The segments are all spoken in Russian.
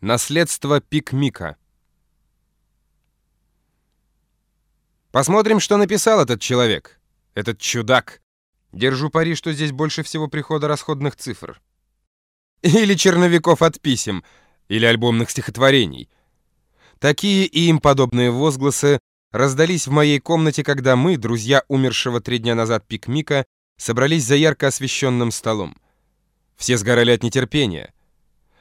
Наследство Пикмика. Посмотрим, что написал этот человек, этот чудак. Держу пари, что здесь больше всего прихода расходных цифр. Или черновиков от писем, или альбомных стихотворений. Такие и им подобные возгласы раздались в моей комнате, когда мы, друзья умершего три дня назад Пикмика, собрались за ярко освещенным столом. Все сгорали от нетерпения —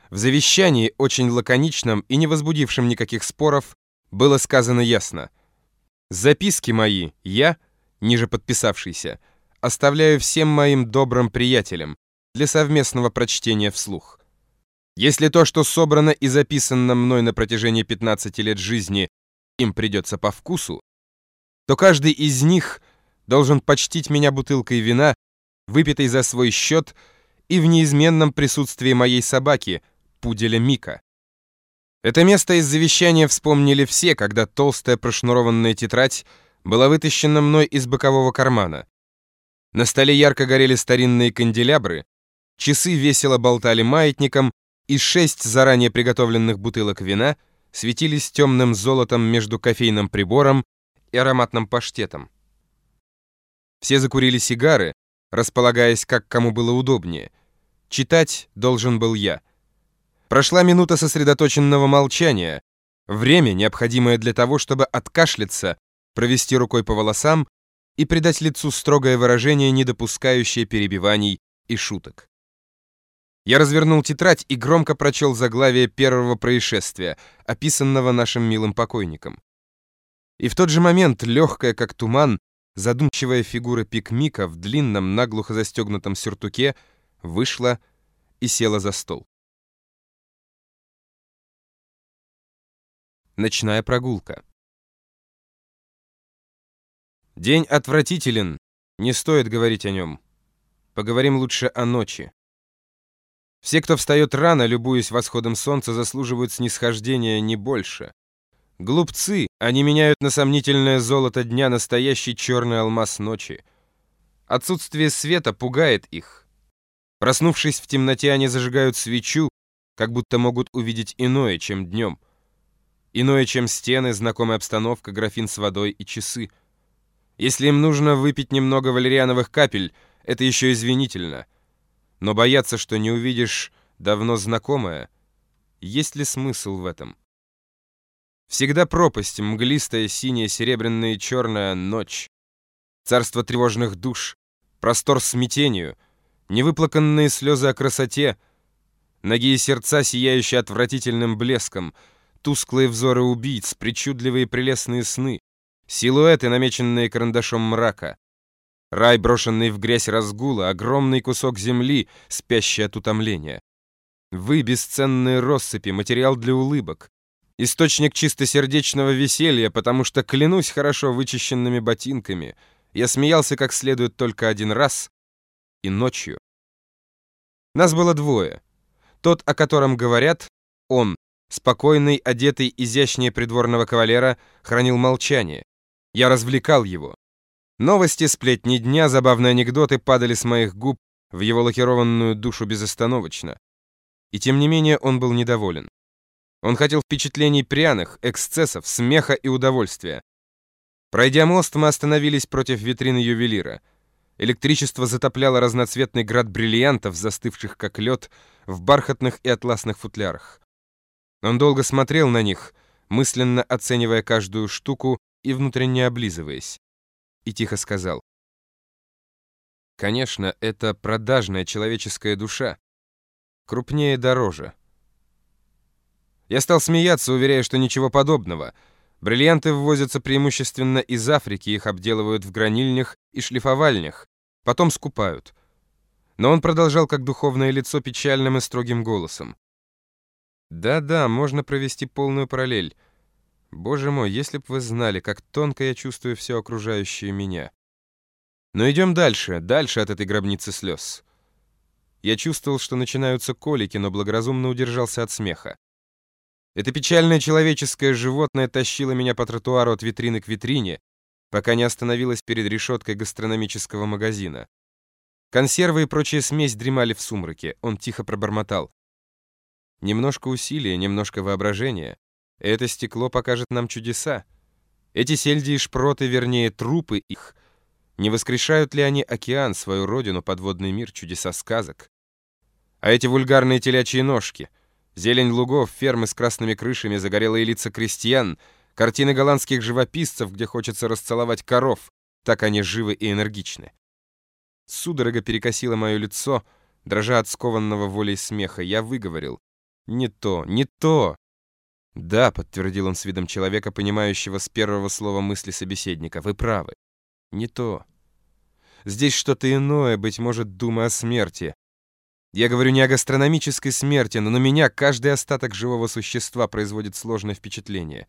в завещании, очень лаконичном и не возбудившем никаких споров, было сказано ясно. «Записки мои я, ниже подписавшийся, оставляю всем моим добрым приятелям для совместного прочтения вслух. Если то, что собрано и записано мной на протяжении 15 лет жизни, им придется по вкусу, то каждый из них должен почтить меня бутылкой вина, выпитой за свой счет и в неизменном присутствии моей собаки — пуделя Мика. Это место из завещания вспомнили все, когда толстая прошнурованная тетрадь была вытащена мной из бокового кармана. На столе ярко горели старинные канделябры, часы весело болтали маятником, и шесть заранее приготовленных бутылок вина светились темным золотом между кофейным прибором и ароматным паштетом. Все закурили сигары, располагаясь, как кому было удобнее. Читать должен был я. Прошла минута сосредоточенного молчания, время, необходимое для того, чтобы откашляться, провести рукой по волосам и придать лицу строгое выражение, не допускающее перебиваний и шуток. Я развернул тетрадь и громко прочел заглавие первого происшествия, описанного нашим милым покойником. И в тот же момент, легкая как туман, задумчивая фигура пикмика в длинном, наглухо застегнутом сюртуке вышла и села за стол. Ночная прогулка. День отвратителен, не стоит говорить о нем. Поговорим лучше о ночи. Все, кто встает рано, любуясь восходом солнца, заслуживают снисхождения не больше. Глупцы, они меняют на сомнительное золото дня настоящий черный алмаз ночи. Отсутствие света пугает их. Проснувшись в темноте, они зажигают свечу, как будто могут увидеть иное, чем днем. Иное, чем стены, знакомая обстановка, графин с водой и часы. Если им нужно выпить немного валериановых капель, это еще извинительно. Но бояться, что не увидишь давно знакомое, есть ли смысл в этом? Всегда пропасть, мглистая, синяя, серебряная и черная ночь. Царство тревожных душ, простор смятению, невыплаканные слезы о красоте, ноги и сердца, сияющие отвратительным блеском — тусклые взоры убийц, причудливые прелестные сны, силуэты, намеченные карандашом мрака. Рай, брошенный в грязь разгула, огромный кусок земли, спящий от утомления. Вы — бесценные россыпи, материал для улыбок. Источник чистосердечного веселья, потому что, клянусь хорошо вычищенными ботинками, я смеялся как следует только один раз и ночью. Нас было двое. Тот, о котором говорят, он, Спокойный, одетый изящнее придворного кавалера, хранил молчание. Я развлекал его. Новости, сплетни дня, забавные анекдоты падали с моих губ в его лакированную душу безостановочно. И тем не менее он был недоволен. Он хотел впечатлений пряных, эксцессов, смеха и удовольствия. Пройдя мост, мы остановились против витрины ювелира. Электричество затопляло разноцветный град бриллиантов, застывших как лед, в бархатных и атласных футлярах. Он долго смотрел на них, мысленно оценивая каждую штуку и внутренне облизываясь. И тихо сказал. «Конечно, это продажная человеческая душа. Крупнее дороже». Я стал смеяться, уверяя, что ничего подобного. Бриллианты ввозятся преимущественно из Африки, их обделывают в гранильнях и шлифовальнях, потом скупают. Но он продолжал как духовное лицо печальным и строгим голосом. Да-да, можно провести полную параллель. Боже мой, если б вы знали, как тонко я чувствую все окружающее меня. Но идем дальше, дальше от этой гробницы слез. Я чувствовал, что начинаются колики, но благоразумно удержался от смеха. Это печальное человеческое животное тащило меня по тротуару от витрины к витрине, пока не остановилось перед решеткой гастрономического магазина. Консервы и прочая смесь дремали в сумраке. Он тихо пробормотал. Немножко усилия, немножко воображения. Это стекло покажет нам чудеса. Эти сельди и шпроты, вернее, трупы их, не воскрешают ли они океан, свою родину, подводный мир, чудеса сказок? А эти вульгарные телячьи ножки, зелень лугов, фермы с красными крышами, загорелые лица крестьян, картины голландских живописцев, где хочется расцеловать коров, так они живы и энергичны. Судорога перекосила мое лицо, дрожа от скованного волей смеха. Я выговорил. «Не то, не то!» «Да», — подтвердил он с видом человека, понимающего с первого слова мысли собеседника, — «вы правы. Не то. Здесь что-то иное, быть может, дума о смерти. Я говорю не о гастрономической смерти, но на меня каждый остаток живого существа производит сложное впечатление.